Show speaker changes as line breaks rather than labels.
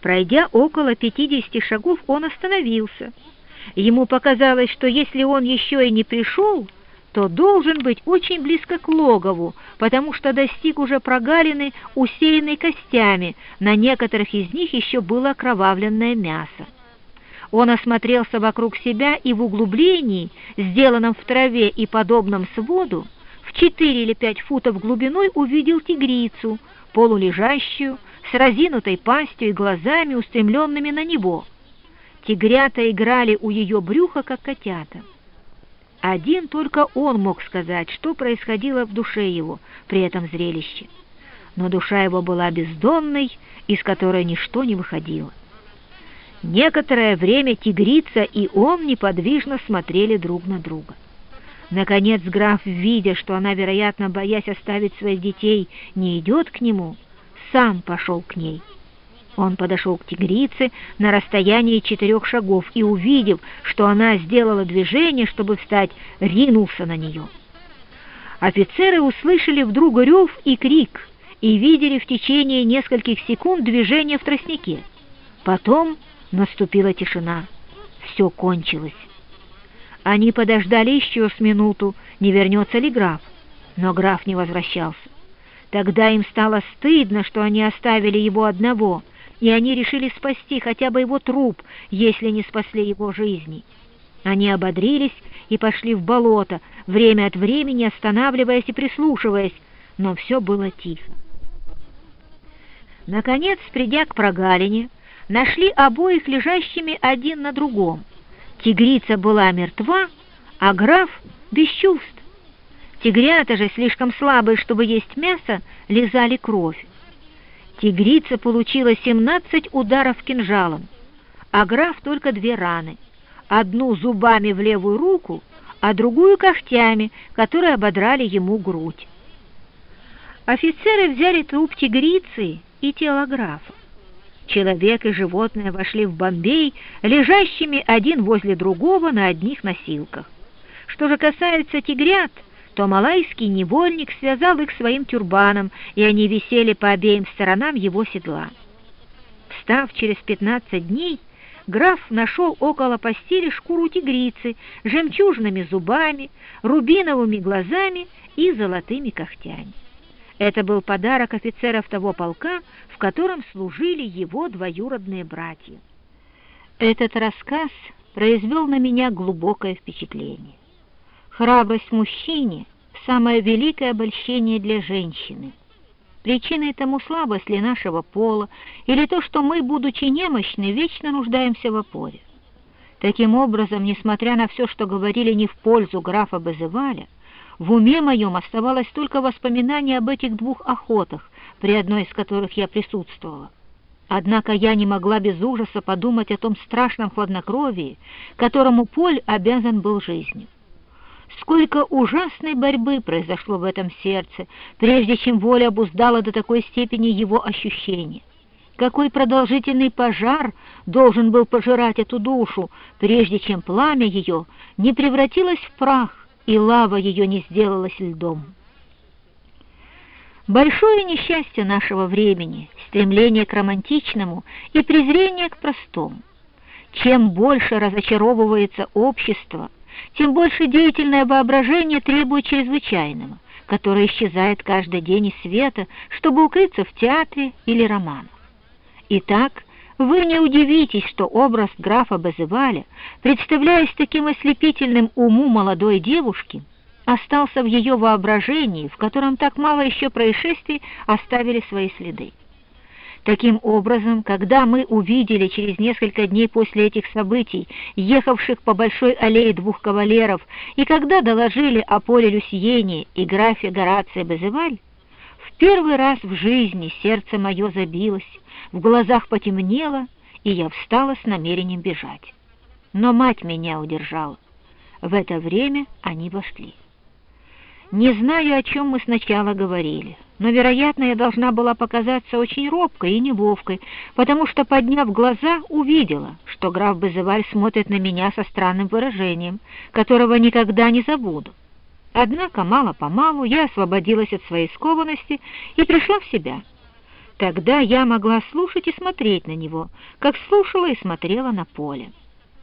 Пройдя около пятидесяти шагов, он остановился. Ему показалось, что если он еще и не пришел, то должен быть очень близко к логову, потому что достиг уже прогалины, усеянной костями, на некоторых из них еще было окровавленное мясо. Он осмотрелся вокруг себя и в углублении, сделанном в траве и подобном своду, в четыре или пять футов глубиной увидел тигрицу, полулежащую, с разинутой пастью и глазами, устремленными на него. Тигрята играли у ее брюха, как котята. Один только он мог сказать, что происходило в душе его при этом зрелище. Но душа его была бездонной, из которой ничто не выходило. Некоторое время тигрица и он неподвижно смотрели друг на друга. Наконец граф, видя, что она, вероятно, боясь оставить своих детей, не идет к нему, сам пошел к ней. Он подошел к тигрице на расстоянии четырех шагов и, увидев, что она сделала движение, чтобы встать, ринулся на нее. Офицеры услышали вдруг рев и крик и видели в течение нескольких секунд движение в тростнике. Потом Наступила тишина. Все кончилось. Они подождали еще с минуту, не вернется ли граф. Но граф не возвращался. Тогда им стало стыдно, что они оставили его одного, и они решили спасти хотя бы его труп, если не спасли его жизни. Они ободрились и пошли в болото, время от времени останавливаясь и прислушиваясь, но все было тихо. Наконец, придя к прогалине, нашли обоих лежащими один на другом. Тигрица была мертва, а граф без чувств. Тигрята же, слишком слабые, чтобы есть мясо, лизали кровь. Тигрица получила 17 ударов кинжалом, а граф только две раны. Одну зубами в левую руку, а другую когтями, которые ободрали ему грудь. Офицеры взяли труп тигрицы и тело графа. Человек и животное вошли в Бомбей, лежащими один возле другого на одних носилках. Что же касается тигрят, то малайский невольник связал их своим тюрбаном, и они висели по обеим сторонам его седла. Встав через пятнадцать дней, граф нашел около постели шкуру тигрицы жемчужными зубами, рубиновыми глазами и золотыми когтями. Это был подарок офицеров того полка, в котором служили его двоюродные братья. Этот рассказ произвел на меня глубокое впечатление. Храбрость мужчине — самое великое обольщение для женщины. Причиной тому слабость ли нашего пола, или то, что мы, будучи немощны, вечно нуждаемся в опоре. Таким образом, несмотря на все, что говорили не в пользу графа Безеваля, в уме моем оставалось только воспоминание об этих двух охотах, при одной из которых я присутствовала. Однако я не могла без ужаса подумать о том страшном хладнокровии, которому Поль обязан был жизнью. Сколько ужасной борьбы произошло в этом сердце, прежде чем воля обуздала до такой степени его ощущения. Какой продолжительный пожар должен был пожирать эту душу, прежде чем пламя ее не превратилось в прах, и лава ее не сделалась льдом. Большое несчастье нашего времени, стремление к романтичному и презрение к простому. Чем больше разочаровывается общество, тем больше деятельное воображение требует чрезвычайного, которое исчезает каждый день из света, чтобы укрыться в театре или романах. Итак, вы не удивитесь, что образ графа Базеваля, представляясь таким ослепительным уму молодой девушки, остался в ее воображении, в котором так мало еще происшествий оставили свои следы. Таким образом, когда мы увидели через несколько дней после этих событий, ехавших по большой аллее двух кавалеров, и когда доложили о поле Люсьене и графе Горация Безеваль, в первый раз в жизни сердце мое забилось, в глазах потемнело, и я встала с намерением бежать. Но мать меня удержала. В это время они вошли. Не знаю, о чем мы сначала говорили, но, вероятно, я должна была показаться очень робкой и неловкой, потому что, подняв глаза, увидела, что граф Безеваль смотрит на меня со странным выражением, которого никогда не забуду. Однако мало-помалу я освободилась от своей скованности и пришла в себя — Тогда я могла слушать и смотреть на него, как слушала и смотрела на поле.